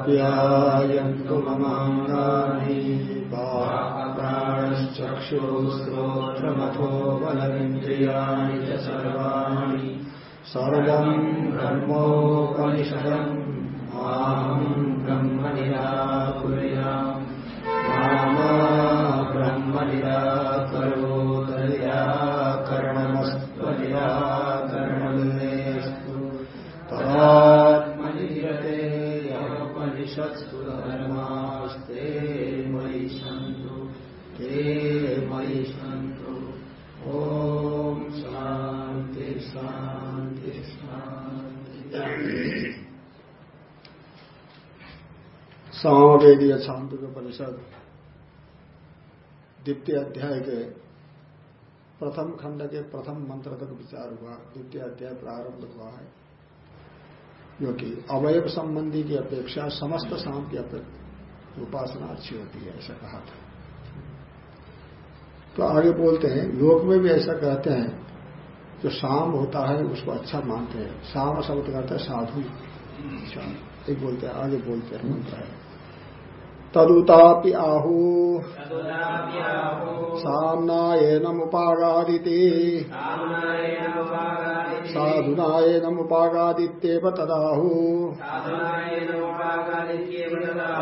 आप्यायन्तु ममाङ्गानि। प्राणश्चक्षुश्रोत्रमथो बलमिन्द्रियाणि च सर्वाणि। सर्वम् ब्रह्मोपनिषदम्। माहम् ब्रह्म निराकुर्याम् सामवेदीय छांदुक परिषद, द्वितीय अध्याय के प्रथम खंड के प्रथम मंत्र तक विचार हुआ। द्वितीय अध्याय प्रारंभ हुआ है। जो कि अवयव संबंधी की अपेक्षा समस्त शाम की उपासना अच्छी होती है, ऐसा कहा था। तो आगे बोलते हैं योग में भी ऐसा कहते हैं, जो शाम होता है उसको अच्छा मानते हैं। शाम शब्द कहते हैं साधु। शाम एक बोलते हैं, आगे बोलते हैं मंत्र है। तदुतापि आहु। साम्नायेनमुपागादिति। साधुनायेनमुपागादित्येव तदाहु।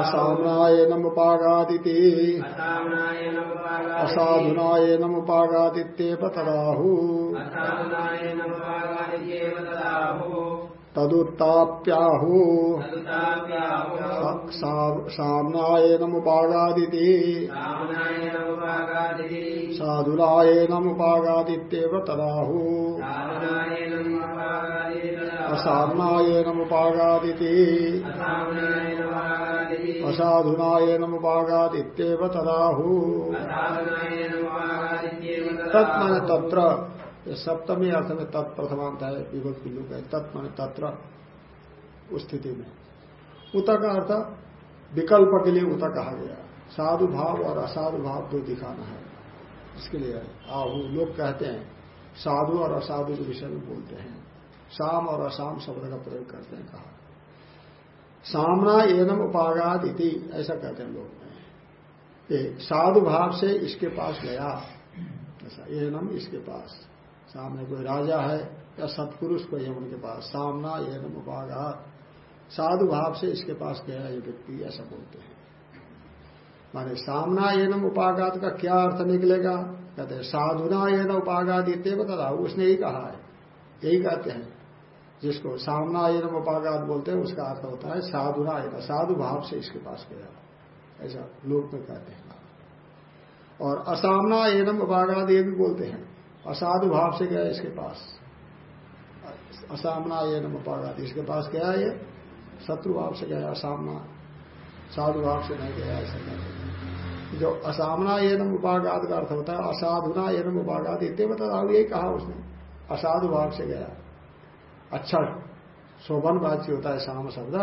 असाम्नायेनमुपागादिति। असाधुनायेनमुपागादित्येव तदाहु। तदुत्ताप्याहु। साम्नायेनमुपागादिति। साधुनायेनमुपागादित्येव तदाहु। असाम्नायेनमुपागादिति। असाधुनायेनमुपागादित्येव तदाहु। तत्मन तत्र सप्तमी अर्थ में तत्प्रथमांत है विभक्ति लोग है। तत्मन तत्र उस स्थिति में। उत का अर्थ विकल्प के लिए उत कहा गया। साधु भाव और असाधु भाव दो दिखाना है। इसके लिए आहु लोग कहते हैं। साधु और असाधु के विषय में बोलते हैं। शाम और असाम शब्द का प्रयोग करते हैं कहा। सामना एनम उपागात इति, ऐसा कहते हैं लोग। साधु भाव से इसके पास गया। ऐसा, एनम इसके पास। सामने कोई राजा है या सत्पुरुष कोई है उनके पास। सामना एनम उपागात साधु भाव से इसके पास गया ये व्यक्ति ऐसा बोलते हैं। माने सामना एनम उपाघात का क्या अर्थ निकलेगा? कहते हैं, साधुना एन उपाघात इतने बता उसने ही कहा है। यही कहते हैं। जिसको सामना एनम उपाघात बोलते हैं, उसका अर्थ होता है साधुना एन साधु भाव से इसके पास गया ऐसा लोग में कहते हैं। और असामना एनम उपाघात ये भी बोलते हैं। असाधु भाव से गया इसके पास। असामना एनम उपागात इसके पास गया ये, शत्रु भाव से गया, असामना, साधु भाव से नहीं गया, ऐसा कहते जो असामना एनम उपागात का अर्थ होता है, असाधुना एनम उपागात इतने बता यही कहा उसने, असाधु भाव से गया। अच्छा शोभन वाच्य होता है शाम शब्द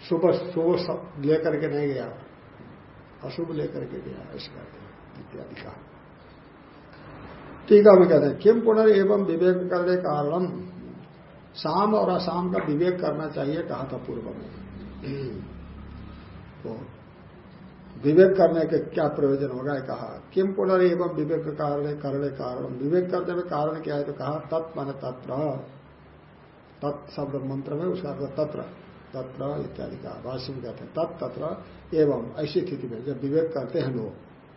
शुभ शुभ लेकर के नहीं गया, अशुभ लेकर के गया, इसका इत्यादि कहा। टीका में कहते हैं, किम पुनर् एवं विवेक करने कारण शाम और अशाम का विवेक करना चाहिए, कहा था पूर्व में। तो विवेक करने के क्या प्रयोजन होगा कहा, किम पुनर् एवं विवेक कारण करने कारण विवेक करने में कारण क्या है तो कहा, तत् तत्र। तत्शब्द मंत्र में, उसका अर्थ तत्र तत्र इत्यादि का भाष्य में कहते हैं तत्त्र एवं, ऐसी स्थिति में जब विवेक करते हैं लोग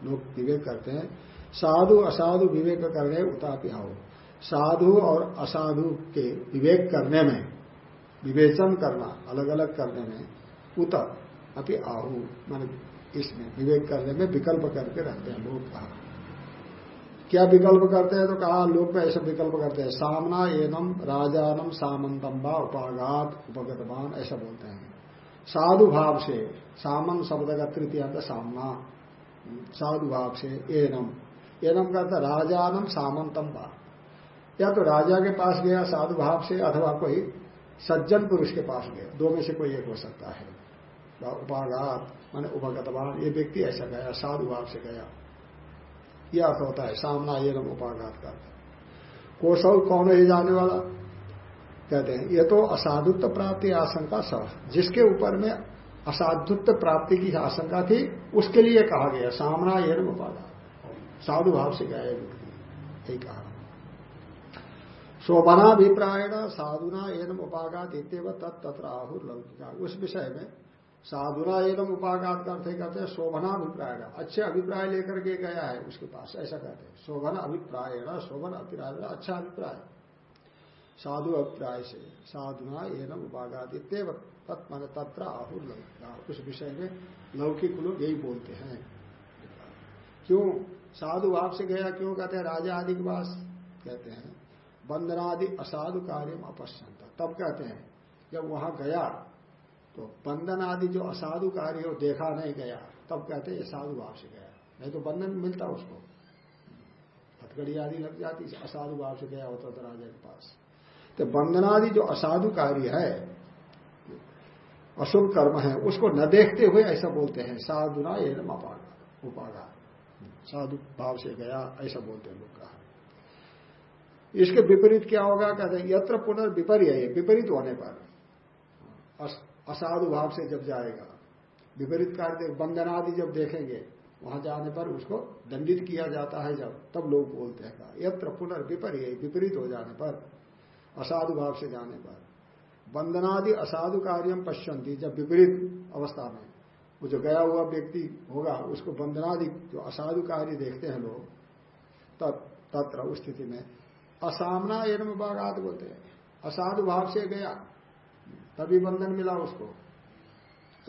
लोग विवेक करते हैं साधु असाधु विवेक करने उतापि आओ। साधु और असाधु के विवेक करने में, विवेचन करना अलग अलग करने में उत अति आहु मान इसमें विवेक करने में विकल्प करके रहते हैं लोग कहा। क्या विकल्प करते हैं तो कहा, लोग में ऐसा विकल्प करते हैं, सामना एनम राजानम सामंतम व उपागात उपगतमान ऐसा बोलते हैं। साधु भाव से, सामन शब्द का तृतीय सामना, साधु भाव से एनम एनम का राजानम सामंतम वा। या तो राजा के पास गया साधु भाव से, अथवा कोई सज्जन पुरुष के पास गया। दो में से कोई एक हो सकता है। उपाघात माने उपगतवान, ये व्यक्ति ऐसा गया साधु भाव से गया। यह अर्थ होता है, सामना ये नम उपाघात का। कौशल कौन है जाने वाला? कहते हैं, ये तो असाधुत्व प्राप्ति आशंका सब जिसके ऊपर में असाधुत्व प्राप्ति की आशंका थी, उसके लिए कहा गया, सामना ये उपादा साधु भाव से गया व्यक्ति कहा। शोभनाभिप्रायण साधुना एनम उपागात इतव तत्र आहुर लौकिका। उस विषय में साधुना एनम उपागात करते कहते हैं शोभनाभिप्राय अच्छे अभिप्राय लेकर के गया है उसके पास, ऐसा कहते हैं। शोभन अभिप्राय शोभन अभिप्राय अच्छा अभिप्राय। साधु अभिप्राय से साधुना एनम उपागात इतव तत्म तत्र आहुर लौकिका। उस विषय में लौकिक लोग यही बोलते हैं। क्यों? साधु भाव से गया क्यों कहते हैं? राजा आदि के पास कहते हैं, बंदनादि असाधु कार्य अपश्यंत। तब कहते हैं, जब वहाँ गया तो बंधन आदि जो असाधु कार्य हो देखा नहीं गया। तब कहते हैं साधु भाव से गया नहीं तो बंधन मिलता उसको। हथकड़ी आदि लग जाती, असाधु भाव से गया होता था राजा के पास। तो बंधनादि जो असाधु कार्य है, अशुभ कर्म है, उसको न देखते हुए ऐसा बोलते हैं, साधुना एनम अपागा उपागा साधु भाव से गया, ऐसा बोलते हैं लोग कहा। इसके विपरीत क्या होगा? कहते हैं, यत्र पुनर्विपर्य विपरीत होने पर। असाधु भाव से जब जाएगा, विपरीत कार्य बंधनादि जब देखेंगे, वहाँ जाने पर उसको दंडित किया जाता है जब, तब लोग बोलते हैं यत्र पुनर्विपर्य विपरीत हो जाने पर, असाधु भाव से जाने पर। बंधनादि असाधु कार्यम पश्यंती जब विपरीत अवस्था में। वो जो गया हुआ व्यक्ति होगा, उसको बंधनादि जो असाधु कार्य देखते हैं लोग तत्र उस स्थिति में। असामना एनम बागात बोलते हैं। असाधु भाव से गया, तभी बंधन मिला उसको।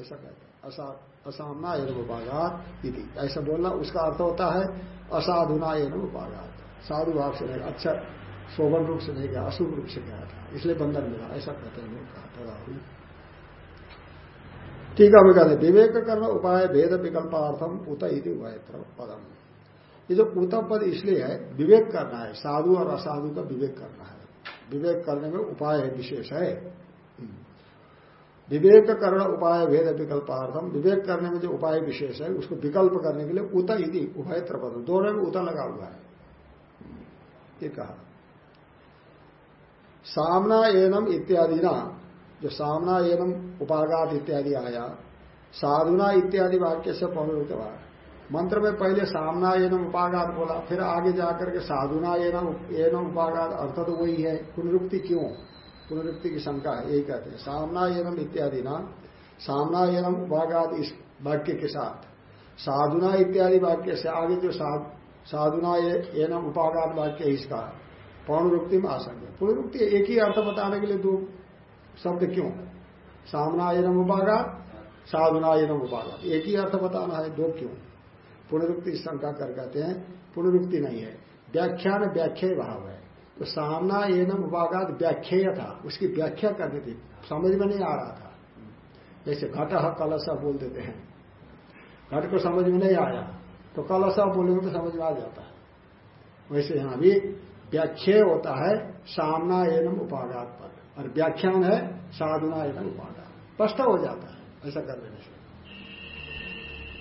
ऐसा कहते हैं। असामना एनम बागात ऐसा बोलना, उसका अर्थ होता है, असाधुना एनम बागात साधु भाव से नहीं अच्छा शोभन रूप से नहीं गया, अशुभ रूप से गया था। इसलिए बंधन मिला। ऐसा कहते हैं लोग कहा ठीक है कहते विवेक करना उपाय भेद विकल्पार्थम उत इति पदम। ये जो उत पद इसलिए है, विवेक करना है, साधु और असाधु का विवेक करना है। विवेक करने में उपाय है विशेष है। विवेक करण उपाय भेद विकल्पार्थम, विवेक करने में जो उपाय विशेष है, उसको विकल्प करने के लिए उत यदि उभयत्र पद दोनों में उत लगा हुआ है। ये कहा। सामना एनम इत्यादि ना जो सामना एनम उपागात इत्यादि आया, साधुना इत्यादि वाक्य से पौरुत मंत्र में पहले सामना एनम उपागात बोला, फिर आगे जाकर के साधुना एनम उपागात अर्थ तो वही है, पुनरुक्ति क्यों? पुनरुक्ति की शंका है, यही कहते हैं। सामना एनम इत्यादि ना, सामना एनम उपागात इस वाक्य के साथ। साधुना इत्यादि वाक्य से आगे जो साधुना एनम उपागात वाक्य इसका, पौनरुक्ति में आसंग पुनरुक्ति एक ही अर्थ बताने के लिए दो शब्द क्यों? सामना एनम उपागात साधुना एनम उपागात एक ही अर्थ बताना है, दो क्यों? पुनरुक्ति शंका कर कहते हैं, पुनरुक्ति नहीं है। व्याख्यान व्याख्या भाव है। तो सामना एनम उपागात व्याख्या था, उसकी व्याख्या करनी थी। समझ में नहीं आ रहा था। जैसे घट कलश बोल देते हैं। घट को समझ में नहीं आया तो कलश बोलेंगे तो समझ में आ जाता है। वैसे यहाँ भी व्याख्या होता है सामना एनम उपागात पर। और व्याख्यान है साधना एनम उपागात स्पष्ट हो जाता है, ऐसा कर देने से।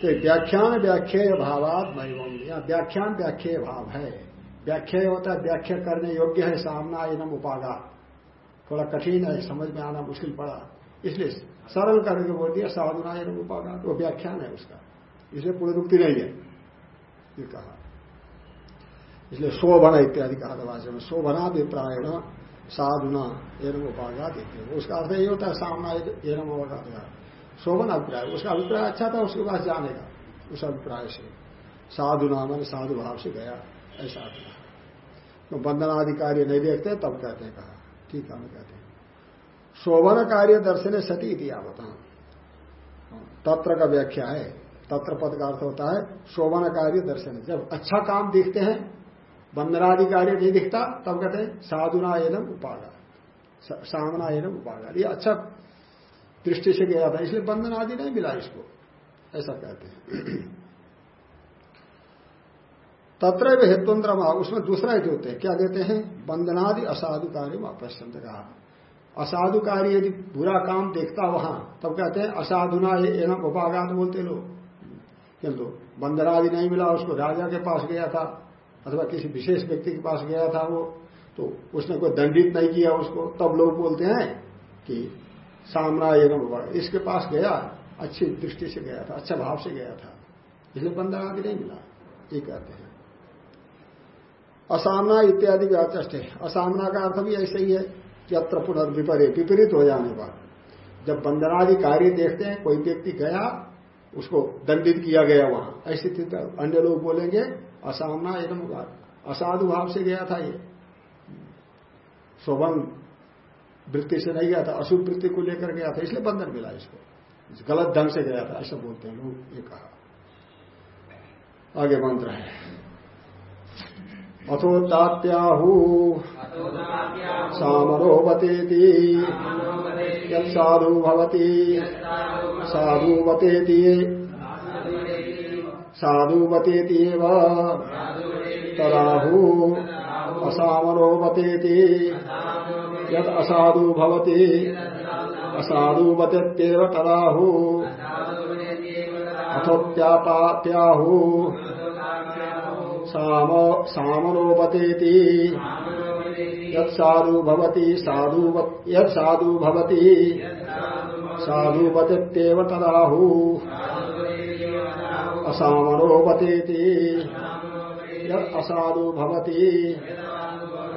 तो व्याख्यान व्याख्या भावात वैभव या व्याख्यान व्याख्या भाव है। व्याख्या होता है, व्याख्या करने योग्य है सामना एनम उपागा थोड़ा कठिन है, समझ में आना मुश्किल पड़ा। इसलिए सरल करके बोल दिया, साधना एनम उपागा वो व्याख्यान है उसका। इसलिए पुनरुक्ति नहीं है। ये कहा। इसलिए शोभन इत्यादि कहा था में। शोभना अभिप्रायण साधुना एनम उपागा देते उसका अर्थ यही होता है, सामना एनम उपागा शोभन अभिप्राय। उसका अभिप्राय अच्छा था, उसके पास जाने का, उस अभिप्राय से। साधु नाम साधु भाव से गया, ऐसा था। तो बंधनादि कार्य नहीं देखते, तब कहते हैं, कहा, ठीक है, हम कहते हैं। शोभन कार्य दर्शन सती दिया बता तत्र का व्याख्या है। तत्र पद का अर्थ होता है, शोभन कार्य दर्शन। जब अच्छा काम देखते हैं बंधनादि कार्य नहीं दिखता, तब कहते हैं साधुना एनम उपागा सामना एनम उपागा ये अच्छा दृष्टि से गया था इसलिए बंधन आदि नहीं मिला इसको। ऐसा कहते हैं। तत्र हेतुन्द्रमा उसमें दूसरा हेतु होते हैं। क्या देते हैं? बंधनादि असाधु कार्य अपश्यंत कहा। असाधु कार्य यदि बुरा काम देखता वहाँ, तब कहते हैं असाधुना एनम उपागात बोलते लोग। किंतु बंधनादि नहीं मिला उसको, राजा के पास गया था। अथवा किसी विशेष व्यक्ति के पास गया था वो तो उसने कोई दंडित नहीं किया उसको। तब लोग बोलते हैं कि सामना एवं इसके पास गया, अच्छी दृष्टि से गया था अच्छा भाव से गया था। इसलिए बंधन आदि नहीं मिला, ये कहते हैं। असामना इत्यादि अर्थ है। असामना का अर्थ भी ऐसे ही है यत्र पुनर्विपरीत विपरीत हो जाने पर। जब बंधनादि कार्य देखते हैं, कोई व्यक्ति गया, उसको दंडित किया गया वहाँ। ऐसी स्थिति अन्य लोग बोलेंगे असामना एकदम असाधु भाव से गया था ये। शोभन वृत्ति से नहीं गया था, अशुभ वृत्ति को लेकर गया था, इसलिए बंधन मिला इसको। गलत ढंग से गया था, ऐसा बोलते हैं लोग, ये कहा। आगे मंत्र है। अथोतात्याहु सामरोवतेति यदु भवती साधुवतेति साधुवतेति तराहु असामरोवतेति यद असाधु भवती असाधुवतेत्येव तराहु अथोत्यापात्याहु सामनोपतेति यदु भवती साधु यदु भवती साधुपतेव तदाहु। असामनोपतेति असाधु भवती।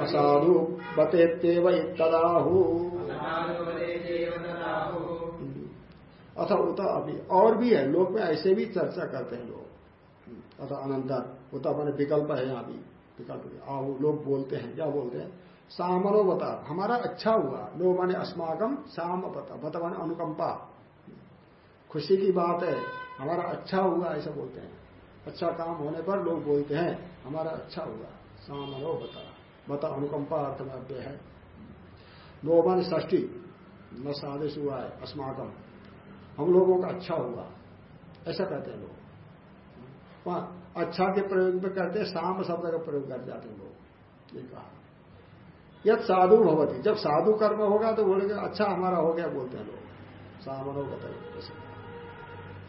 असाधु बतेत्येव तदाहु अथ उत अभी और भी है लोग में ऐसे भी चर्चा करते हैं लोग। अथ अनंतर उत मैंने विकल्प है यहाँ भी, विकल्प आहु, लोग बोलते हैं, क्या बोलते हैं? सामनो बता हमारा अच्छा हुआ। लोग माने अस्माकम साम बता बता माने अनुकंपा। खुशी की बात है। हमारा अच्छा हुआ, ऐसा बोलते हैं। अच्छा काम होने पर लोग बोलते हैं, हमारा अच्छा हुआ। सामनो बता। बता अनुकंपा अर्थ में है। नो मान ष्टी न सादेश हुआ है अस्माकम हम लोगों का अच्छा हुआ। ऐसा कहते हैं लोग। अच्छा के प्रयोग में करते हैं शाम शब्द का प्रयोग कर जाते हैं लोग। ये कहा। यद साधु भवती। जब साधु कर्म होगा तो बोलेंगे अच्छा हमारा हो गया, बोलते हैं लोग। सामनो बता।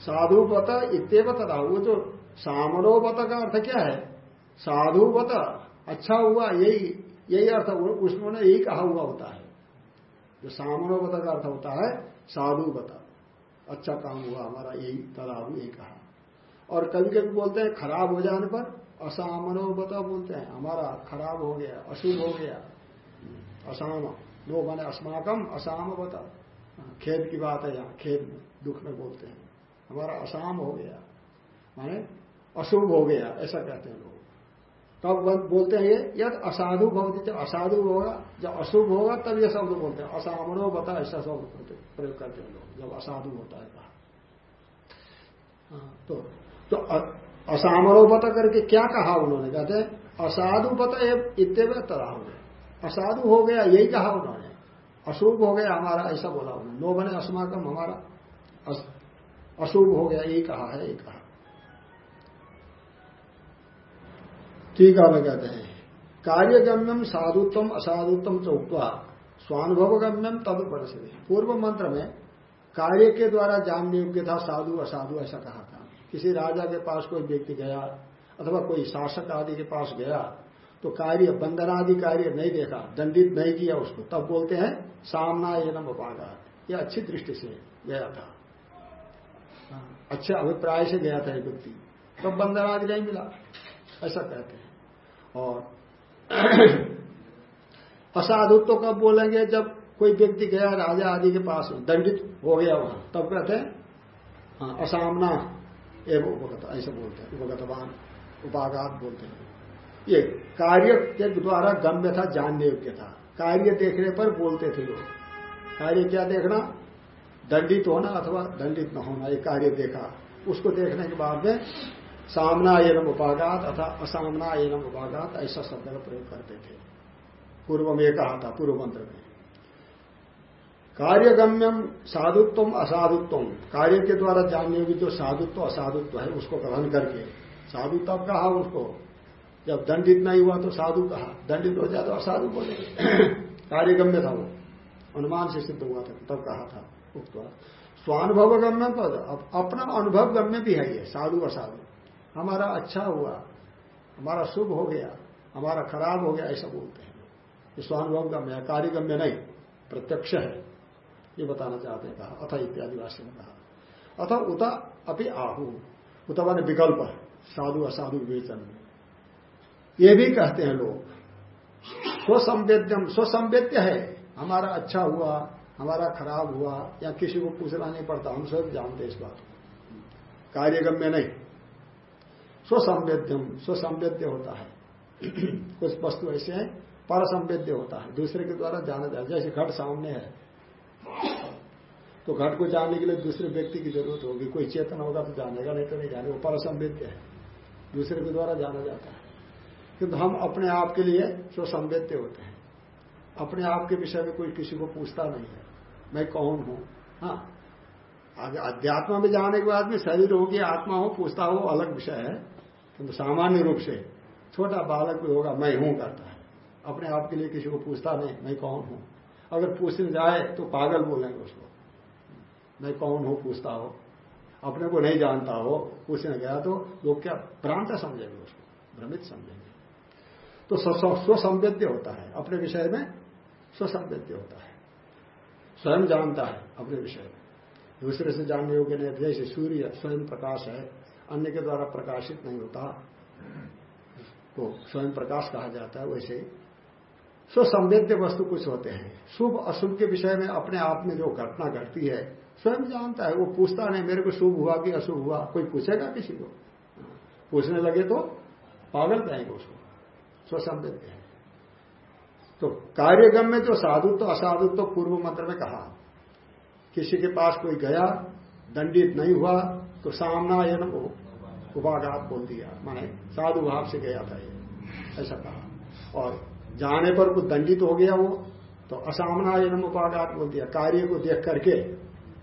साधु बता इतव तथा, वो जो सामनो बता का अर्थ क्या है? साधु बता अच्छा हुआ, यही यही अर्थ उसमें यही कहा हुआ होता है। जो सामनो बता का अर्थ होता है साधु बता अच्छा काम हुआ हमारा, यही तदाहु यही कहा। और कभी कभी बोलते हैं, खराब हो जाने पर असामनो बता बोलते हैं। हमारा खराब हो गया, अशुभ हो गया। असाम नो माने अस्माकम असाम बता खेद की बात है यहाँ, खेद, दुख में बोलते हैं। हमारा असाम हो गया, माने अशुभ हो गया, ऐसा कहते हैं लोग। तब बोलते हैं ये, यद असाधु भवती, जब असाधु होगा, जब अशुभ होगा, तब ये शब्द बोलते हैं। असामनो बता, ऐसा शब्द प्रयोग करते हैं लोग, जब असाधु होता है। कहा तो तो असामनो बता करके क्या कहा उन्होंने? कहते हैं, असाधु बता इतने तरह हो असाधु हो गया, यही कहा उन्होंने। अशुभ हो गया हमारा, ऐसा बोला उन्होंने। नो बने अस्माकम हमारा। अशुभ हो गया यही कहा है यही कहा। ठीक है कहते हैं, कार्यगम्यम साधुत्व असाधुत्व चौकवा स्वानुभव गम्यम तद परिस्थिति पूर्व मंत्र में कार्य के द्वारा जानने योग्य था, साधु, असाधु, ऐसा कहा था। किसी राजा के पास कोई व्यक्ति गया, अथवा कोई शासक आदि के पास गया तो कार्य बंधनादि कार्य नहीं देखा, दंडित नहीं किया उसको, तब बोलते हैं सामना एनम उपागा यह अच्छी दृष्टि से गया था। अच्छे अभिप्राय से गया था व्यक्ति। तब बंधनादि नहीं मिला ऐसा कहते हैं। और असाधुत्व तो कब बोलेंगे जब कोई व्यक्ति गया राजा आदि के पास दंडित हो गया वहाँ तब कहते हैं हाँ, असामना एवं उपगत ऐसे बोलते हैं उपगतवान उपाघात बोलते हैं। ये कार्य के द्वारा गम्य था जानने योग्य था। कार्य देखने पर बोलते थे लोग। कार्य क्या देखना? दंडित होना अथवा दंडित न होना, ये कार्य देखा। उसको देखने के बाद में सामना एवं उपाघात अथवा असामना एवं उपाघात ऐसा शब्द का प्रयोग करते थे। पूर्व में कहा था, पूर्व मंत्र में। कार्यगम्यम साधुत्व असाधुत्व कार्य के द्वारा जानने योग्य जो साधुत्व, असाधुत्व है, उसको ग्रहण करके। साधु तब कहा उसको, जब दंडित नहीं हुआ तो साधु कहा। दंडित हो जाए तो असाधु बोले कार्यगम्य था वो। अनुमान से सिद्ध हुआ था, तब कहा था। स्वानुभव गम्य तो अपना अनुभव गम्य भी है ये, साधु असाधु। हमारा अच्छा हुआ, हमारा शुभ हो गया, हमारा खराब हो गया, ऐसा बोलते हैं। ये स्वानुभव गम्य है, कार्यगम्य नहीं, प्रत्यक्ष है। ये बताना चाहते हैं, कहा, अथ इत्यादि भाष्य में कहा। अथ उत अपि आहु, उत मान विकल्प साधु असाधु विवेचन। में ये भी कहते हैं लोग, स्वसंवेद्यम, स्वसंवेद्य है, हमारा अच्छा हुआ हमारा खराब हुआ या किसी को पूछना नहीं पड़ता, हम सब जानते इस बात कार्यगम्य नहीं। स्वसंवेद्यम, स्वसंवेद्य होता है। कुछ वस्तु ऐसे हैं पर संवेद्य होता है। दूसरे के द्वारा जाना जाता जैसे घट सामने है तो घट को जानने के लिए दूसरे व्यक्ति की ज़रूरत होगी। कोई चेतन होगा तो जानेगा, नहीं तो नहीं जाने वो पर संवेद्य है। दूसरे के द्वारा जाना जाता है। किंतु हम अपने आप के लिए स्वसंवेद्य होते हैं। अपने आप के विषय में कोई किसी को पूछता नहीं है। मैं कौन हूँ? हाँ। अध्यात्म में जाने के बाद में शरीर हो कि आत्मा हो, पूछता हो अलग विषय है। किंतु सामान्य रूप से छोटा बालक भी होगा, मैं हूँ करता है। अपने आप के लिए किसी को पूछता नहीं, मैं कौन हूँ? अगर पूछने जाए तो पागल बोलेंगे उसको। मैं कौन हूँ, पूछता हो। अपने को नहीं जानता हो, पूछने गया तो लोग क्या भ्रांत समझेंगे उसको? भ्रमित समझेंगे। तो स्वसंवेद्य होता है। अपने विषय में स्वसंवेद्य होता है। स्वयं जानता है अपने विषय में। दूसरे से जानने योग्य नहीं जैसे सूर्य स्वयं प्रकाश है, अन्य के द्वारा प्रकाशित नहीं होता तो स्वयं प्रकाश कहा जाता है वैसे स्वसंवेद्य वस्तु कुछ होते हैं। शुभ, अशुभ के विषय में अपने आप में जो घटना घटती है, स्वयं जानता है, वो पूछता नहीं, मेरे को शुभ हुआ कि अशुभ हुआ, कोई पूछेगा किसी को? पूछने लगे तो पागल कहेंगे उसको। स्वसंवेद्य है। तो कार्यगम में जो साधुत्व तो असाधुत्व तो पूर्व मंत्र में कहा, किसी के पास कोई गया, दंडित नहीं हुआ तो सामना यन उपाघात बोल दिया। माने साधु भाव से गया था ये। ऐसा कहा। और जाने पर कुछ दंडित हो गया वो तो असामना यन उपाघात बोल दिया। कार्य को देख करके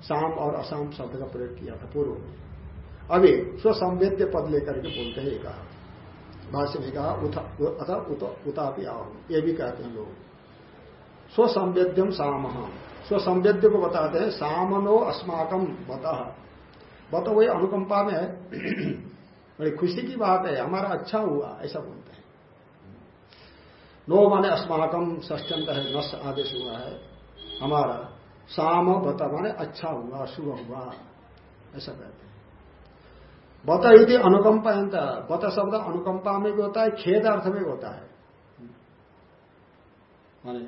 साम और असाम शब्द का प्रयोग किया था पूर्व अभी स्वसंवेद्य पद लेकर के बोलते हैं कहा। भाष्य में कहा अथा उत, उतापि आओ ये भी कहते हैं लोग। स्वसंवेद्यम साम। स्वसंवेद्य को बताते हैं सामनो अस्माकम बत बत वही अनुकंपा में बड़ी खुशी की बात है हमारा अच्छा हुआ ऐसा बोलते हैं। नो माने अस्माकम ष्टंत है नस आदेश हुआ है। हमारा साम बत माने अच्छा हुआ शुभ हुआ ऐसा कहते हैं। बत यदि अनुकंपा बत शब्द अनुकंपा में भी होता है खेद अर्थ में होता है। माने,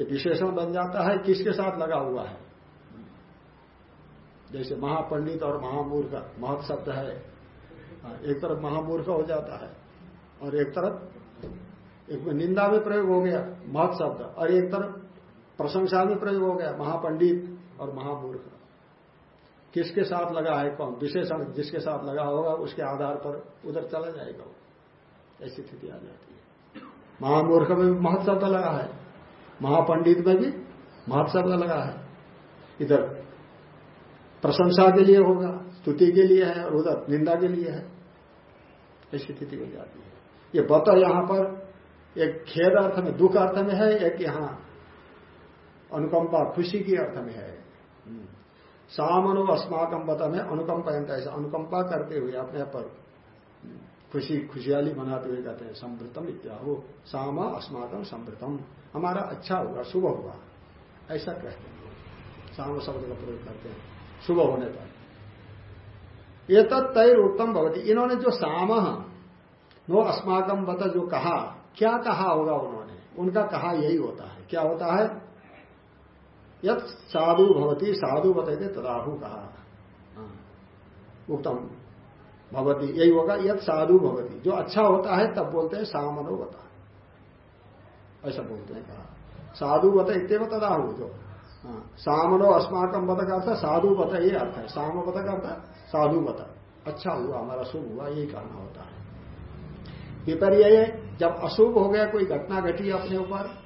ये विशेषण बन जाता है, किसके साथ लगा हुआ है? जैसे महापंडित और महामूर्ख, महत शब्द है। एक तरफ़ महामूर्ख हो जाता है, और एक तरफ़, एक में निंदा में प्रयोग हो गया, महत शब्द, और एक तरफ़ प्रशंसा में प्रयोग हो गया, महापंडित और महामूर्ख। किसके साथ लगा है कौन? विशेषण जिसके साथ लगा होगा, उसके आधार पर उधर चला जाएगा ऐसी स्थिति आ जाती है। महामूर्ख में भी महत शब्द लगा है। महापंडित में भी महत शब्द लगा है। इधर प्रशंसा के लिए होगा, स्तुति के लिए है, और उधर निंदा के लिए है। ऐसी स्थिति हो जाती है। ये बता यहाँ पर एक खेद अर्थ में, दुख अर्थ में है, एक यहाँ अनुकंपा खुशी की अर्थ में है। सामनो अस्माकम बता में अनुकंपा ऐसा अनुकंपा करते हुए अपने पर खुशी खुशहाली मनाते हुए कहते हैं समृतम इत्या हो साम अस्माकम समृतम हमारा अच्छा होगा शुभ हुआ। ऐसा कहते हैं साम शब्द का प्रयोग करते हैं। शुभ होने पर। ये तय उत्तम भवती। इन्होंने जो साम, नो अस्माकम बता जो कहा, क्या कहा होगा उन्होंने? उनका कहा यही होता है। क्या होता है? यद साधु भवती, साधु बताते तदाहु कहा। उत्तम भवती यही होगा यद साधु भवती। जो अच्छा होता है, तब बोलते हैं सामनो बता ऐसा बोलते हैं कहा साधु बत इतव तदाहु, जो। हाँ। सामनो अस्माकम बत का अर्थ साधु बत ये अर्थ है। साम बत का अर्थ साधु बत अच्छा हुआ, हमारा शुभ हुआ, यही कहना होता है। विपर्य जब अशुभ हो गया, कोई घटना घटी अपने ऊपर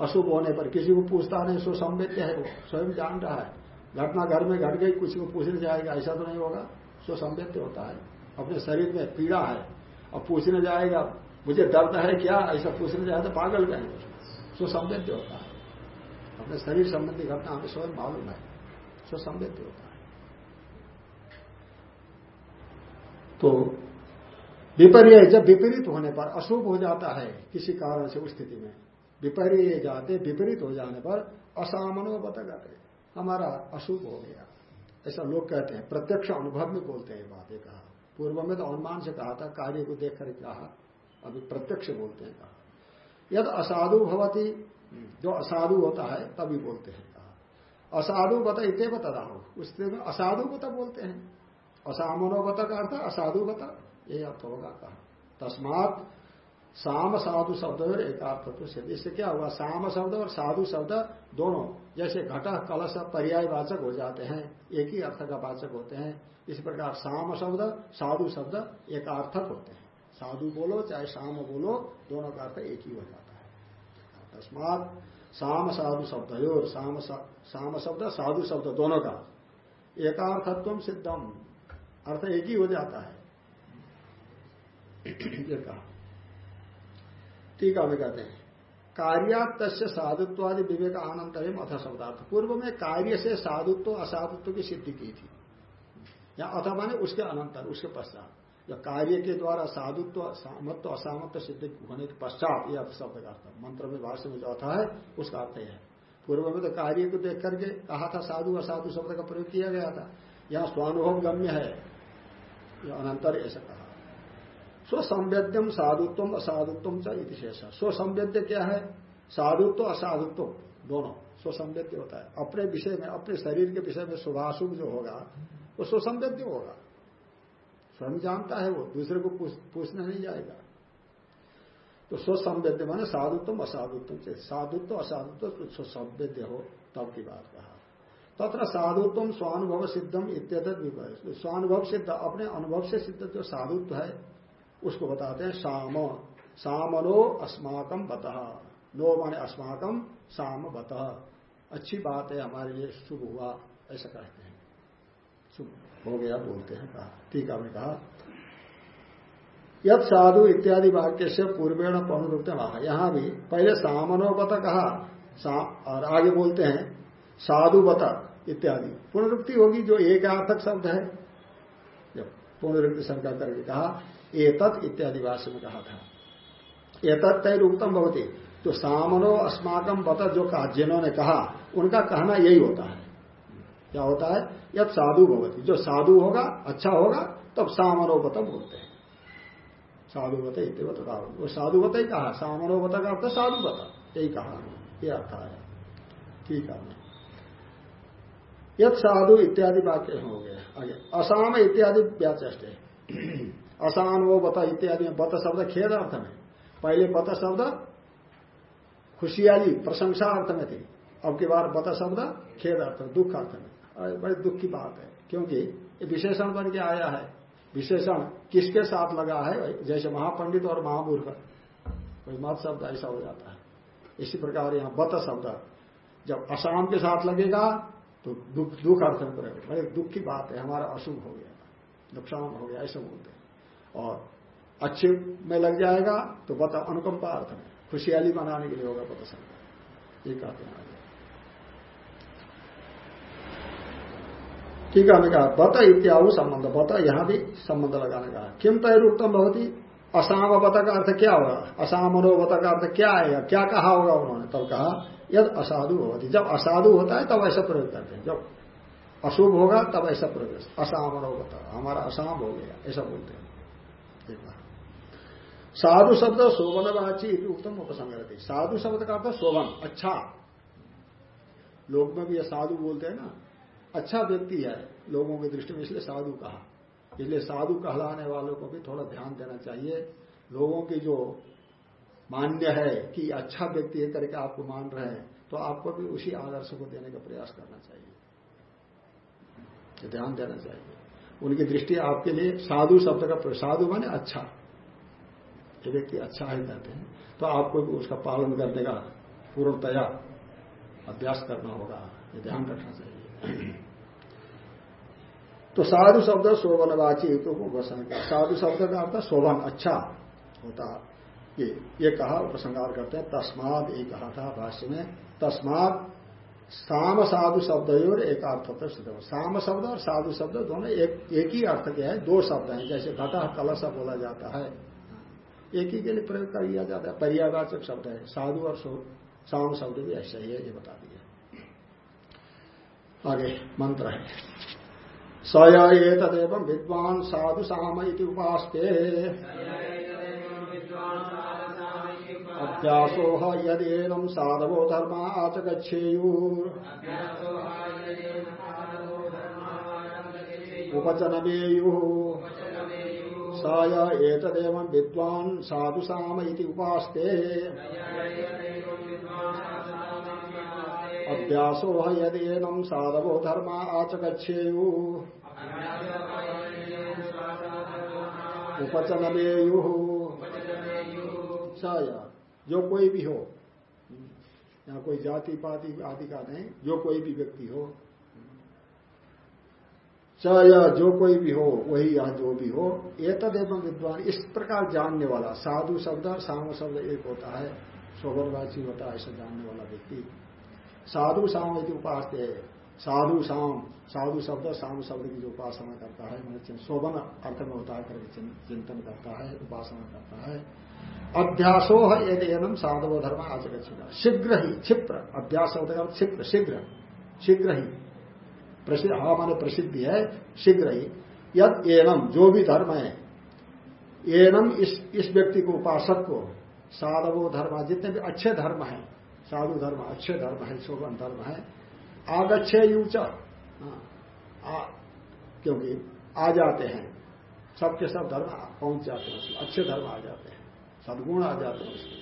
अशुभ होने पर किसी को पूछता नहीं, सो संवेद्य है वो, स्वयं जान रहा है। घटना घर में घट गई, किसी को पूछने जाएगा, ऐसा तो नहीं होगा। सो संवेद्य होता है। अपने शरीर में पीड़ा है, अब पूछने जाएगा, मुझे दर्द है क्या? ऐसा पूछने जाए तो पागल कहेंगे सो संवेद्य होता है। अपने शरीर संबंधी घटना हमें स्वयं मालूम है। सो संवेद्य होता है। तो विपर्य जब विपरीत होने पर अशुभ हो जाता है, किसी कारण से उस स्थिति में। विपरीत जाते, विपरीत हो जाने पर असामनो बता हमारा अशुभ हो गया। ऐसा लोग कहते हैं, प्रत्यक्ष अनुभव में बोलते हैं बात कहा। पूर्व में तो अनुमान से कहा था, कार्य को देख कर कहा। अभी प्रत्यक्ष बोलते हैं कहा। यद असाधु भवती, जो असाधु होता है, तभी बोलते हैं कहा। असाधु बता इतने बता हो उस में असाधु बता बोलते हैं। असामनो बता का अर्थ असाधु बता। यही अर्थ होगा कहा। तस्मात साम साधु शब्द और एकार्थत्व से। इससे क्या हुआ? साम शब्द और साधु शब्द दोनों जैसे घट कलश पर्याय वाचक हो जाते हैं। एक ही अर्थ का वाचक होते हैं। इस प्रकार साम शब्द, साधु शब्द एकार्थक होते हैं। साधु बोलो, चाहे शाम बोलो, दोनों का अर्थ एक ही हो जाता है। तस्मात साम साधु शब्द और साम साम शब्द, साधु शब्द दोनों का। एकार्थत्व सिद्धम। अर्थ एक ही हो जाता है। कहा। टीका में कहते हैं। कार्यात साधुत्वादि विवेक आनंतरिम अथ शब्दार्थ। पूर्व में कार्य से साधुत्व, असाधुत्व की सिद्धि की थी। या अथ माने उसके अनंतर, उसके पश्चात। या कार्य के द्वारा साधुत्व, सामत्व, असामत्व सिद्धि होने के पश्चात यह शब्द का अर्थ मंत्र में, भाष्य में जो अर्थ है, उसका अर्थ है। पूर्व में तो कार्य को देख करके कहा था, साधु, असाधु शब्द का प्रयोग किया गया था। यहाँ स्वानुभव गम्य है। यह अनंतर ऐसा कहा स्वसंवेद्यम साधुत्व असाधुत्व च इतिशेष स्वसंवेद्य क्या है? साधुत्व, असाधुत्व, दोनों। स्वसंवेद्य होता है। अपने विषय में, अपने शरीर के विषय में शुभाशुभ जो होगा, वो स्वसंवेद्य होगा। स्वयं जानता है वो, दूसरे को पूछने नहीं जाएगा। तो स्वसंवेद्य माने साधुत्व असाधुत्व साधुत्व, असाधुत्व स्वसंवेद्य हो, तब की बात कहा। तथा साधुत्व स्वानुभव सिद्धम इत्यत स्वानुभव सिद्ध, अपने अनुभव से सिद्ध जो साधुत्व है उसको बताते हैं साम। सामनो अस्माकम बतः। नो माने अस्माकम साम बतः। अच्छी बात है, हमारे लिए शुभ हुआ, ऐसा कहते हैं। शुभ हो गया, बोलते हैं, कहा। टीका में कहा। यद साधु इत्यादि वाक्य से पूर्वेण पनुरुक्त वहा। यहाँ भी पहले सामनो बत कहा। और आगे बोलते हैं, साधु बत इत्यादि। पुनरुक्ति होगी जो एक अर्थक शब्द है। जब पुनरुक्ति शंका करके कहा एतत इत्यादि भाष्य में कहा था। एतत् तय उत्तम भवती। तो सामनो अस्माकम बत जो कहा जिन्होंने कहा, उनका कहना यही होता है। क्या होता है? यद साधु भवती। जो साधु होगा अच्छा होगा, तब सामनो बत बोलते हैं। साधु बत इतवत वो साधु बत ही कहा। सामनो बत का अर्थ साधु बत यही कहा। यह अर्थ है ठीक है। यद साधु इत्यादि वाक्य हो गए आगे। असाम इत्यादि व्याचष्ट असान वो बता इत्यादि बत शब्द खेद अर्थ में। पहले बत शब्द खुशियाली प्रशंसा अर्थ में थी। अब की बार बत शब्द खेद अर्थ में, दुख अर्थ में। बड़े दुख की बात है। क्योंकि विशेषण बन के आया है। विशेषण किसके साथ लगा है? जैसे महापंडित और महामूर्ख कोई मत शब्द ऐसा हो जाता है। इसी प्रकार यहाँ बत शब्द। जब असाम के साथ लगेगा तो दुख दुख अर्थ में बड़े दुख की बात है। हमारा अशुभ हो गया। नुकसान हो गया। ऐसा बोलते हैं। और अच्छे में लग जाएगा तो बता अनुकंपा अर्थ में खुशहाली मनाने के लिए होगा पता संग ये कहते हैं ठीक है कहा, बत इत्यादि संबंध। बत यहाँ भी संबंध लगाने का किम तय उत्तम बहुत असाम का अर्थ क्या होगा? असामनो बत का अर्थ क्या आएगा? क्या कहा होगा उन्होंने? तब कहा, यद असाधु होती जब असाधु होता है, तब ऐसा प्रयोग करते हैं। जब अशुभ होगा, तब ऐसा प्रयोग असामनो बता। हमारा असाम हो गया, ऐसा बोलते हैं। साधु शब्द शोभनवाची उत्तम उपसंग साधु शब्द का अर्थ शोभन अच्छा। लोग में भी यह साधु बोलते हैं ना अच्छा व्यक्ति है, लोगों की दृष्टि में इसलिए साधु कहा। इसलिए साधु कहलाने वालों को भी थोड़ा ध्यान देना चाहिए। लोगों की जो मान्य है कि अच्छा व्यक्ति है करके आपको मान रहे हैं तो आपको भी उसी आदर्श को देने का प्रयास करना चाहिए। ध्यान देना चाहिए। उनकी दृष्टि आपके लिए साधु शब्द का साधु माने अच्छा। ये व्यक्ति अच्छा है कहते हैं तो आपको भी उसका पालन करने का पूर्णतया अभ्यास करना होगा, ये ध्यान रखना चाहिए। तो साधु शब्द शोभनवाची तो का साधु शब्द का अर्थ शोभन अच्छा होता। ये ये कहा, उपसंगार करते हैं, तस्माद ये कहा था भाष्य में, तस्माद साम साधु शब्द और एक अर्थ सिद्ध साम शब्द और साधु शब्द दोनों एक एक ही अर्थ के हैं, दो शब्द हैं, जैसे घटा कलश बोला जाता है। एक ही के लिए प्रयोग कर लिया जाता है। पर्यावाचक शब्द है। साधु और साम शब्द भी ऐसा ही है, ये बता दिया। आगे, मंत्र है। सया तदेव विद्वान साधु साम उपास्ते। अभ्यासो यदेनम साधवो धर्म आचगछेयूर उपचनमेयु। साया एतदेव साधु साम उपास्ते। अभ्यासो यदेनम साधवो धर्म आचगछेयु उपचनमेयु। साया, जो कोई भी हो, यहाँ कोई जाति, पाति आदि का नहीं, जो कोई भी व्यक्ति हो चाहे या जो कोई भी हो, वही यह जो भी हो, ये तदेव विद्वान इस प्रकार जानने वाला, साधु शब्द, साम शब्द एक होता है शोभनवाची होता है, ऐसा जानने वाला व्यक्ति। साधु साम यदि उपास साधु साम, साधु शब्द, साम शब्द की जो उपासना करता है शोभन अर्थ में होता है चिंतन करता है, उपासना करता है। अभ्यासो है एनम साधव धर्म आचरित शीघ्र ही, क्षिप्र, अभ्यास होता है, क्षिप्र, शीघ्र शीघ्र ही। प्रसिद्ध माने प्रसिद्धि है शीघ्र ही। यद एनम जो भी धर्म है एनम इस इस व्यक्ति को उपासक को साधवो धर्म जितने भी अच्छे धर्म है साधु धर्म अच्छे धर्म है शोभन धर्म है आगच्छे यूच हाँ, क्योंकि आ जाते हैं। सबके सब धर्म पहुँच जाते हैं अच्छे धर्म आ जाते हैं सदगुण आ जाते हैं उसके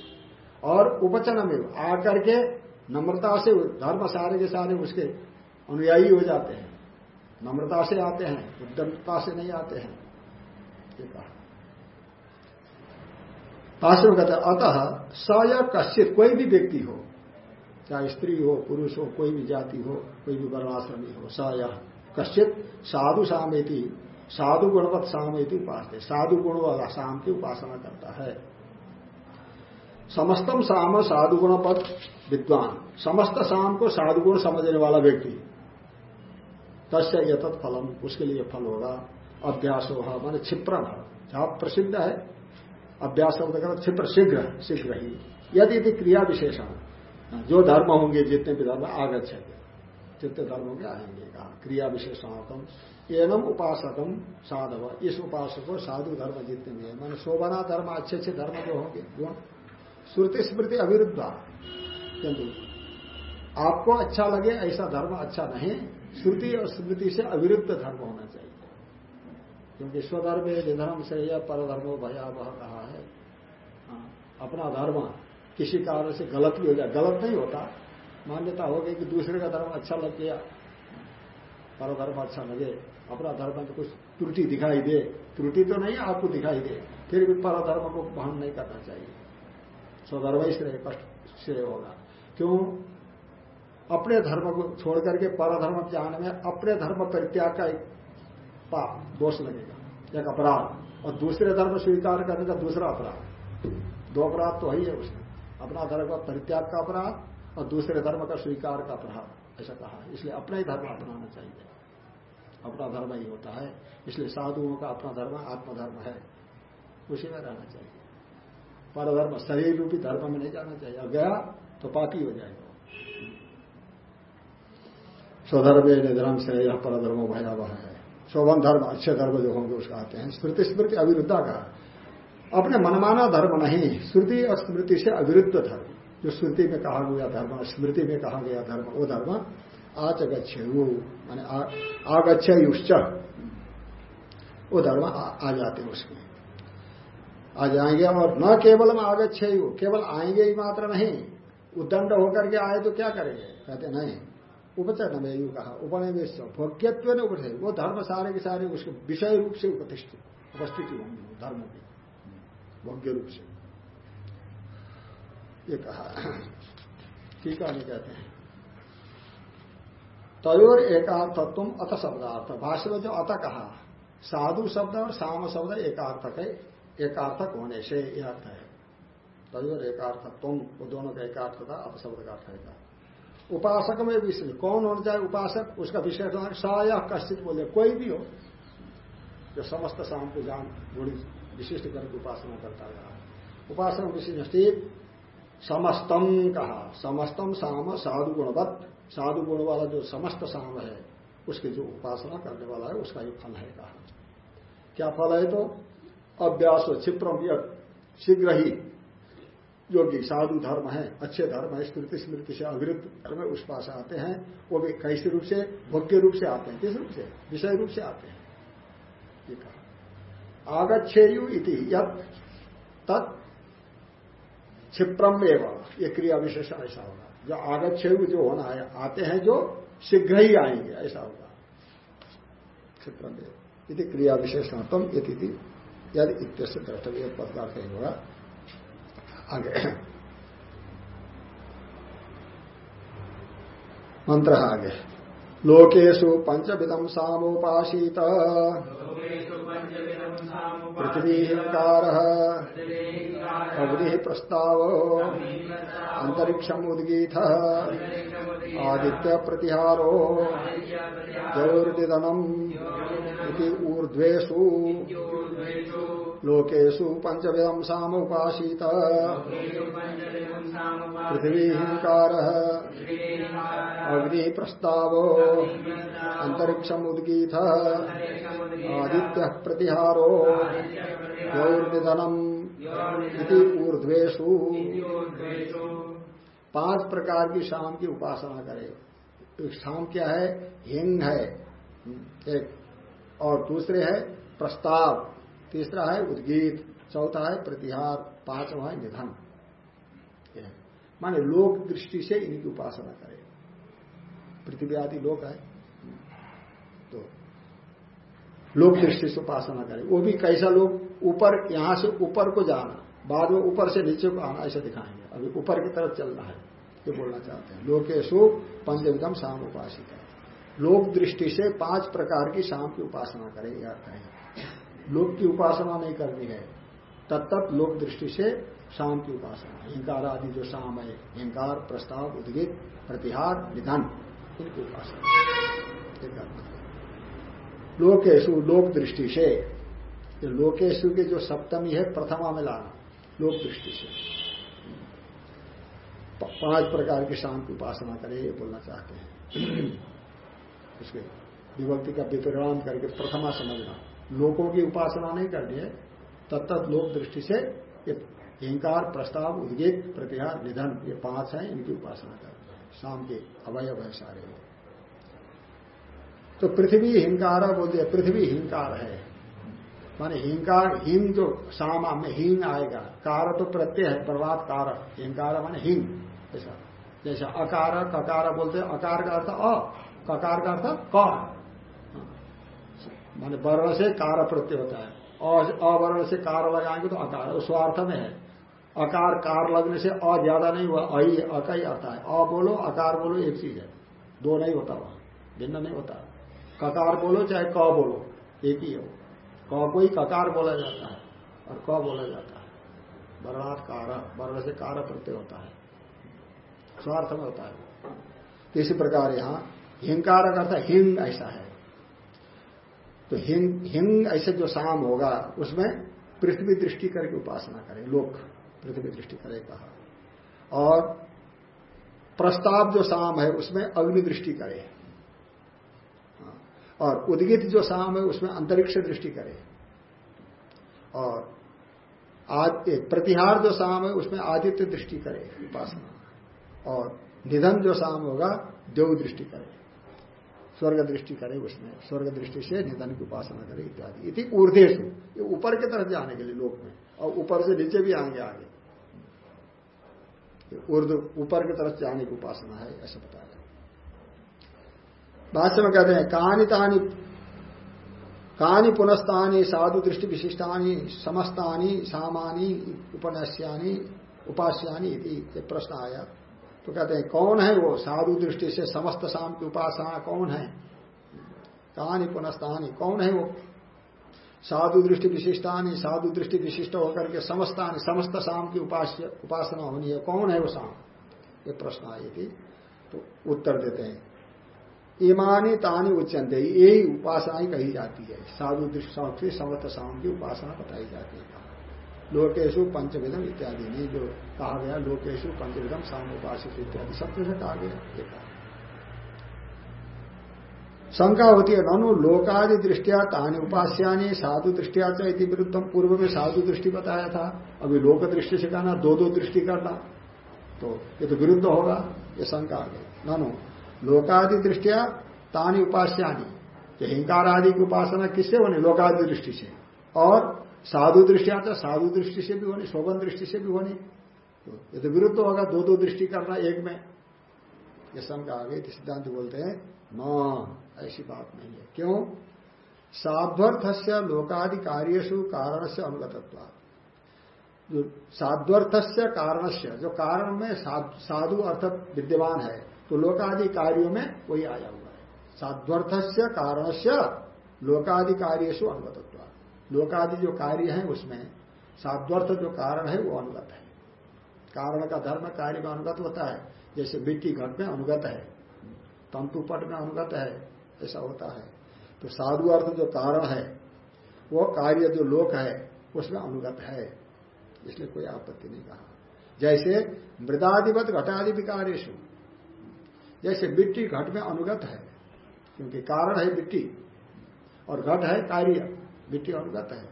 और उपचन में आकर के नम्रता से धर्म सारे के सारे उसके अनुयायी हो जाते हैं। नम्रता से आते हैं उद्यमता से नहीं आते हैं। ये कहा। में कहते अतः स या कश्चित कोई भी व्यक्ति हो, चाहे स्त्री हो, पुरुष हो, कोई भी जाति हो, कोई भी वर्णाश्रमी हो, स या कश्चित साधु सामेति, साधु गुणवत सामेति उपास साधु गुण वाला शाम की उपासना करता है। समस्तम साम साधु गुण पद विद्वान। समस्त शाम को साधु गुण समझने वाला व्यक्ति। तस्य यथत फलम, उसके लिए फल होगा, अभ्यास होगा, मान क्षिप्रम जहाँ प्रसिद्ध है, अभ्यास शब्द क्षिप्र शीघ्र शीघ्र ही। यदि क्रिया विशेषण, जो धर्म होंगे, जितने भी धर्म आगत जितने धर्म होंगे, आएँगे। कहा, क्रिया विशेषणात्म एवं उपासकम साधव। इस उपासक को साधु धर्म जितने भी है, मैंने शोभना धर्म अच्छे अच्छे धर्म जो होंगे श्रुति स्मृति अविरुद्ध। किंतु आपको अच्छा लगे ऐसा धर्म अच्छा नहीं। श्रुति और स्मृति से अविरुद्ध धर्म होना चाहिए। क्योंकि स्वधर्म निधर्म से या परधर्मो भयावह कहा है। हाँ, अपना धर्म किसी कारण से गलत भी हो जाए गलत नहीं होता। मान्यता हो गई कि दूसरे का धर्म अच्छा लग गया परधर्म अच्छा लगे अपना धर्म में कुछ त्रुटि दिखाई दे। त्रुटि तो नहीं आपको दिखाई दे फिर भी परधर्म को वहन नहीं करना चाहिए। स्वधर्म ही श्रेय श्रेय होगा। क्यों? अपने धर्म को छोड़ करके परधर्म जाने में अपने धर्म परित्याग का एक पाप, दोष लगेगा। एक अपराध। और दूसरे धर्म स्वीकार करने का दूसरा अपराध। दो अपराध तो ही है उसमें। अपना धर्म का परित्याग का अपराध और दूसरे धर्म का स्वीकार का अपराध। ऐसा कहा इसलिए अपना ही धर्म अपनाना चाहिए। अपना धर्म ही होता है। इसलिए साधुओं का अपना धर्म आत्मधर्म है। उसी में रहना चाहिए। परधर्म, शरीर रूपी धर्म में नहीं जाना चाहिए। अब गया तो पापी हो जाएगा। स्वधर्म निधर्म से यह परधर्म भयावह है। शोभन धर्म, अच्छे धर्म जो होंगे उसका आते हैं। स्मृति स्मृति अविरुद्धा का। अपने मनमाना धर्म नहीं, श्रुति और स्मृति से अविरुद्ध धर्म। जो श्रुति में कहा गया धर्म, स्मृति में कहा गया धर्म, वो धर्म आचगच्छे वो मान आगच्छे युश्च वो धर्म आ जाते हैं उसमें। आ जाएँगे और न केवल हम आगच्छे केवल आएँगे ही मात्र नहीं। उदंड होकर के आए तो क्या करेंगे? कहते नहीं। उपचरण में यू कहा उपनिवेश। भोग्यत्व ने उपठे वो धर्म सारे के सारे उसके विषय रूप से उपस्थित उपस्थिति होंगी धर्म की। भोग्य रूप से। ये कहा। ठीक है कहते हैं। तयोर एकार्थत्व अत शब्दार्थ। भाष्य में जो अत कहा, साधु शब्द और साम शब्द एकार्थक है एकार्थक होने से यह अर्थ है। तयोर एकार्थत्व, वो दोनों का एकार्थ था अत शब्द का अर्थ है। उपासक में भी इसलिए। कौन होना चाहे उपासक? उसका विशेष साया कश्चित बोले, कोई भी हो, जो समस्त शाम को जान थोड़ी विशिष्ट करके उपासना करता रहा उपासना विशिष्टि समस्तम कहा। समस्तम साम साधु गुणवत्त साधु गुण वाला जो समस्त साम है, उसकी जो उपासना करने वाला है, उसका ही फल है कहा। क्या फल है तो? अभ्यास क्षिप्रम शीघ्र ही कि साधु धर्म है, अच्छे धर्म है, स्मृति स्मृति से अविरुद्ध धर्म उस पास आते हैं, वो भी कैसे रूप से भोग्य रूप से आते हैं, किस रूप से? विषय रूप से आते हैं। ये कहा। आगच्छेयु इति क्षिप्रम एवं। ये क्रिया विशेषण ऐसा होगा। जो आगच्छेयु जो होना है, आते हैं जो शीघ्र ही आएँगे, ऐसा होगा। क्षिप्रम यदि क्रिया विशेषणत्म यदि इत्यस्य द्रष्टव्य पद का होगा आगे। मंत्र आगे। लोकेशु पंचविदम सामोपासीत पृथ्वी हिंकार अग्नि प्रस्ताव। अंतरिक्षम उदगीत आदित्य प्रतिहारो जौर्दिदनम ऊर्ध्वेशु लोकेशु पंचविदम सामुपासीत पृथ्वी हिंकार अग्नि प्रस्ताव अंतरिक्ष उदगीत आदित्य प्रतिहारो गौर्निधनम ऊर्ध्वेशु पाँच प्रकार की शाम की उपासना करे। शाम क्या है? हिंग है। एक। और दूसरे है प्रस्ताव। तीसरा है उद्गीत, चौथा है प्रतिहार, पांचवा है निधन। माने लोक दृष्टि से इनकी उपासना करें। पृथ्वी आदि लोक है। तो लोक दृष्टि से उपासना करें। वो भी कैसा लोग ऊपर, यहाँ से ऊपर को जाना, बाद में ऊपर से नीचे को आना, ऐसा दिखाएँगे। अभी ऊपर की तरफ़ चलना है, ये बोलना चाहते हैं। लोकेशु पंचविधम शाम उपासित। है लोक दृष्टि से पाँच प्रकार की शाम की उपासना करेगा कहें लोक की उपासना नहीं करनी है। तत्त लोक दृष्टि से शाम की उपासना। हिंकार आदि जो शाम है, हिंकार, प्रस्ताव उद्गित प्रतिहार, निधन इनकी उपासना। लोकेशु, लोक दृष्टि से। लोकेशु की जो सप्तमी है, प्रथमा में लाना। लोक दृष्टि से। पाँच प्रकार की शाम की उपासना करें, ये बोलना चाहते हैं। उसके विभक्ति का विपरिणाम करके प्रथमा समझना। लोगों की उपासना नहीं करनी है तत्त लोक दृष्टि से ये हिंकार प्रस्ताव उद्गीत प्रतिहार, निधन, ये पाँच हैं, इनकी उपासना करते हैं। शाम के अवयव है सारे तो पृथ्वी हिंकार बोलते हैं, पृथ्वी हिंकार है। माने हिंकार हिंग जो सामा में हिंग आएगा, कार तो प्रत्यय है प्रभात कार, हिंकार माने हिंग ऐसा। जैसा अकार, ककार बोलते हैं, अकार का अर्थ अ, ककार का अर्थ क माने वर्ण से कार प्रत्यय होता है। अवर्ण से कार लगाएँगे तो अकार स्वार्थ में है। अकार, कार लगने से अ ज़्यादा नहीं हुआ अका ही आता है। अ बोलो, अकार बोलो, एक चीज़ है। दो नहीं होता वहाँ, भिन्न नहीं होता। ककार बोलो, चाहे क बोलो, एक ही हो क को ही ककार बोला जाता है और क बोला जाता है। वर्णात कार वर्ण से कार प्रत्यय होता है। स्वार्थ में होता है तो इसी प्रकार यहाँ, हिंकार अर्थ हिंग ऐसा है। तो हिंग हिंग ऐसे जो शाम होगा, उसमें पृथ्वी दृष्टि करके उपासना करें, लोक, पृथ्वी दृष्टि करे कहा। और प्रस्ताव जो शाम है, उसमें अग्नि दृष्टि करे। हाँ। और उद्गित जो शाम है, उसमें अंतरिक्ष दृष्टि करे। और प्रतिहार जो शाम है, उसमें आदित्य दृष्टि करे, उपासना। और निधन जो शाम होगा, देव दृष्टि करे। स्वर्ग दृष्टि करे, उसमें स्वर्ग दृष्टि से निधन की उपासना करे इत्यादि। इति ऊर्धेश ये ऊपर की तरफ़ जाने के लिए लोक में, और ऊपर से नीचे भी आएँगे आगे। उर्द ऊपर की तरफ़ जाने की उपासना है, ऐसा बताया भाष्य में कहते हैं कहानी तानी कहानी पुनस्तानी, साधु दृष्टि विशिष्टानी, समस्तानी, सामानी, उपन्यास्यानी, उपास्यानी प्रश्न आया। तो कहते हैं, कौन है वो? साधु दृष्टि से समस्त शाम की उपासना कौन है? कहानी पुनस्तानी, कौन है वो? साधु दृष्टि विशिष्टानी, साधु दृष्टि विशिष्ट होकर के समस्तानी, समस्त शाम की उपासना होनी है। कौन है वो शाम ये प्रश्न आई थी तो उत्तर देते हैं। ईमानी तानी उच्चनते यही उपासना कही जाती है। साधु दृष्टि समस्त शाम की उपासना बताई जाती है। लोकेशु पंचविधम इत्यादि नहीं जो कहा गया लोकेशु पंचविधम सामोपासित इत्यादि। सबसे कहा गया शंका होती है, ननु लोकादि दृष्टिया तानी उपास्यानी, साधु दृष्टिया चाहे विरुद्धम पूर्व में साधु दृष्टि बताया था, अभी लोक दृष्टि से कहना, दो दो दृष्टि करना। तो ये तो विरुद्ध होगा, ये शंका आ गई। ननु लोकादि दृष्टिया तानी उपास्यानी हिंकार आदि की उपासना किससे होनी लोकादि दृष्टि से। और साधु दृष्टिया तो साधु दृष्टि से भी होनी, शोभन दृष्टि से भी होनी। तो ये तो विरुद्ध होगा दो दो दृष्टि करना एक में। ये शंका आ गई सिद्धांत बोलते हैं, न ऐसी बात नहीं है। क्यों? साध्वर्थ से लोकादि कार्यु कारण से अनुगतत्व जो साध्वर्थ से कारण से जो कारण में साधु अर्थ विद्यमान है तो लोकादि कार्यों में वही आया हुआ है। साध्वर्थ से कारण से लोकादि कार्यु अनुगतत्व लोकादि जो कार्य है उसमें साध्वर्थ जो कारण है वो अनुगत है। कारण का धर्म कार्य में अनुगत होता है, जैसे मिट्टी घट में अनुगत है तंतुपट में अनुगत है, ऐसा होता है। तो साधु अर्थ जो कारण है, वो कार्य जो लोक है, उसमें अनुगत है। इसलिए कोई आपत्ति नहीं कहा। जैसे मृदाधिपत घटादि विकारेशु जैसे मिट्टी घट में अनुगत है, क्योंकि कारण है मिट्टी, और घट है कार्य। मिट्टी अनुगत है।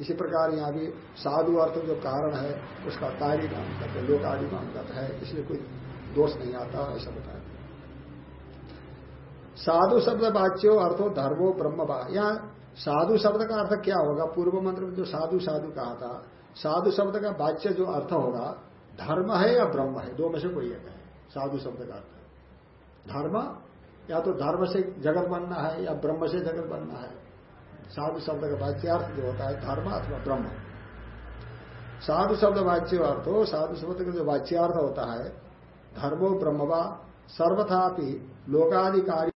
इसी प्रकार यहाँ भी साधु अर्थ जो कारण है, उसका कार्य में अनुगत है, लोक आदि में अनुगत है, इसलिए कोई दोष नहीं आता, ऐसा बताया साधु शब्द वाच्यो, अर्थो धर्मो ब्रह्म यहाँ साधु शब्द का अर्थ क्या होगा? पूर्व मंत्र में जो साधु साधु कहा था, साधु शब्द का वाच्य जो अर्थ होगा, धर्म है या ब्रह्म है? दो में से कोई एक है, साधु शब्द का अर्थ। धर्म, या तो धर्म से जगत बनना है, या ब्रह्म से जगत बनना है। साधु शब्द का वाच्यार्थ जो होता है धर्म अथवा ब्रह्म। साधु शब्द वाच्य अर्थ हो साधु शब्द का जो वाच्यार्थ होता है, धर्मो ब्रह्मवा, सर्वथापि लोकाधिकारी